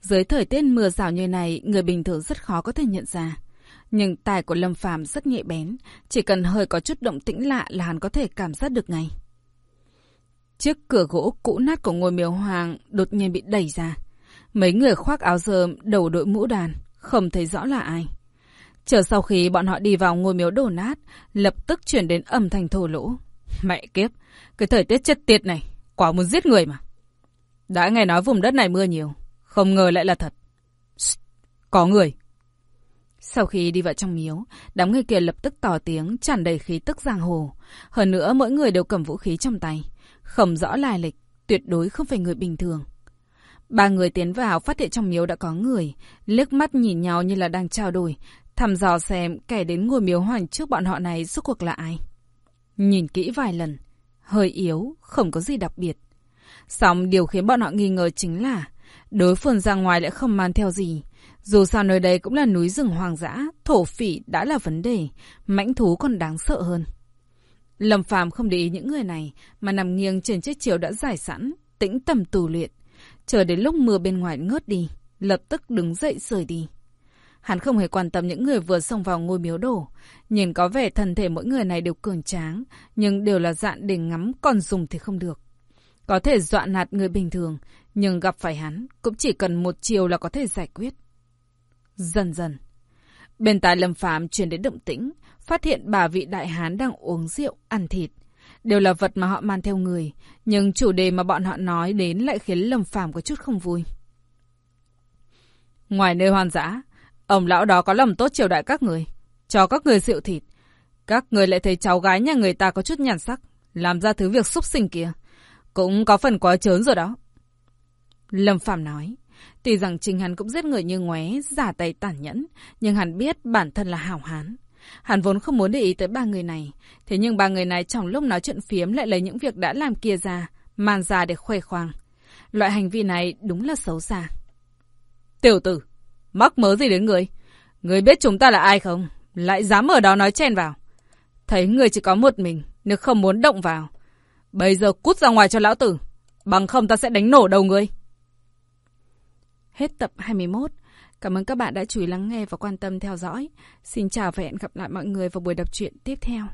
Speaker 1: Dưới thời tiết mưa rào như này, người bình thường rất khó có thể nhận ra. Nhưng tài của Lâm Phàm rất nhạy bén, chỉ cần hơi có chút động tĩnh lạ là hắn có thể cảm giác được ngay. Chiếc cửa gỗ cũ nát của ngôi miếu hoàng đột nhiên bị đẩy ra. Mấy người khoác áo dơm, đầu đội mũ đàn, không thấy rõ là ai. Chờ sau khi bọn họ đi vào ngôi miếu đổ nát, lập tức chuyển đến âm thanh thổ lỗ. Mẹ kiếp, cái thời tiết chết tiệt này, quả muốn giết người mà. Đã nghe nói vùng đất này mưa nhiều, không ngờ lại là thật. Có người. Sau khi đi vào trong miếu, đám người kia lập tức tỏ tiếng, tràn đầy khí tức giang hồ. Hơn nữa, mỗi người đều cầm vũ khí trong tay. Không rõ lai lịch, tuyệt đối không phải người bình thường. Ba người tiến vào phát hiện trong miếu đã có người, liếc mắt nhìn nhau như là đang trao đổi, thăm dò xem kẻ đến ngôi miếu hoành trước bọn họ này suốt cuộc là ai. Nhìn kỹ vài lần, hơi yếu, không có gì đặc biệt. Xong điều khiến bọn họ nghi ngờ chính là đối phương ra ngoài lại không mang theo gì. Dù sao nơi đây cũng là núi rừng hoang dã, thổ phỉ đã là vấn đề, mãnh thú còn đáng sợ hơn. Lâm Phàm không để ý những người này, mà nằm nghiêng trên chiếc chiếu đã giải sẵn, tĩnh tầm tù luyện. Chờ đến lúc mưa bên ngoài ngớt đi, lập tức đứng dậy rời đi. Hắn không hề quan tâm những người vừa xông vào ngôi miếu đổ. Nhìn có vẻ thân thể mỗi người này đều cường tráng, nhưng đều là dạng để ngắm còn dùng thì không được. Có thể dọa nạt người bình thường, nhưng gặp phải hắn cũng chỉ cần một chiều là có thể giải quyết. Dần dần. Bên tai Lâm Phạm truyền đến động tĩnh, phát hiện bà vị đại hán đang uống rượu, ăn thịt. Đều là vật mà họ mang theo người, nhưng chủ đề mà bọn họ nói đến lại khiến Lâm Phàm có chút không vui. Ngoài nơi hoang dã, ông lão đó có lòng tốt chiều đại các người, cho các người rượu thịt. Các người lại thấy cháu gái nhà người ta có chút nhàn sắc, làm ra thứ việc xúc sinh kia. Cũng có phần quá trớn rồi đó. Lâm phạm nói, tuy rằng Trình hắn cũng giết người như ngoé, giả tay tàn nhẫn, nhưng hắn biết bản thân là hảo hán. Hắn vốn không muốn để ý tới ba người này. Thế nhưng ba người này trong lúc nói chuyện phiếm lại lấy những việc đã làm kia ra, màn ra để khoe khoang. Loại hành vi này đúng là xấu xa. Tiểu tử, mắc mớ gì đến người? Người biết chúng ta là ai không? Lại dám ở đó nói chen vào. Thấy người chỉ có một mình, nếu không muốn động vào. Bây giờ cút ra ngoài cho lão tử. Bằng không ta sẽ đánh nổ đầu người. Hết tập 21. Cảm ơn các bạn đã chú ý lắng nghe và quan tâm theo dõi. Xin chào và hẹn gặp lại mọi người vào buổi đọc truyện tiếp theo.